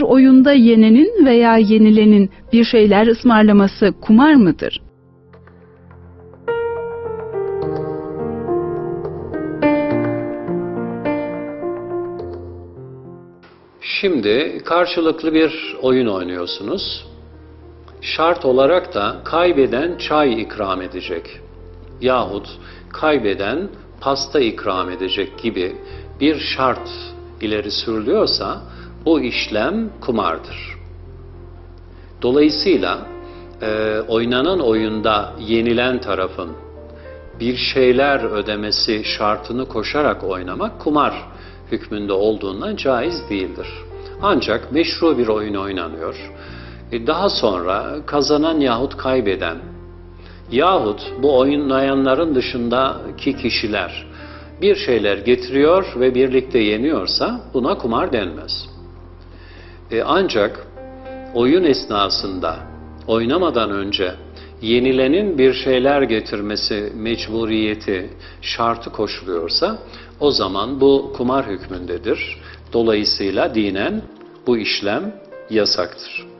oyunda yenenin veya yenilenin bir şeyler ısmarlaması kumar mıdır? Şimdi karşılıklı bir oyun oynuyorsunuz. Şart olarak da kaybeden çay ikram edecek yahut kaybeden pasta ikram edecek gibi bir şart ileri sürülüyorsa bu işlem kumardır. Dolayısıyla e, oynanan oyunda yenilen tarafın bir şeyler ödemesi şartını koşarak oynamak kumar hükmünde olduğundan caiz değildir. Ancak meşru bir oyun oynanıyor. E, daha sonra kazanan yahut kaybeden yahut bu oynayanların dışındaki kişiler bir şeyler getiriyor ve birlikte yeniyorsa buna kumar denmez. E, ancak oyun esnasında oynamadan önce yenilenin bir şeyler getirmesi mecburiyeti, şartı koşuluyorsa o zaman bu kumar hükmündedir. Dolayısıyla dinen bu işlem yasaktır.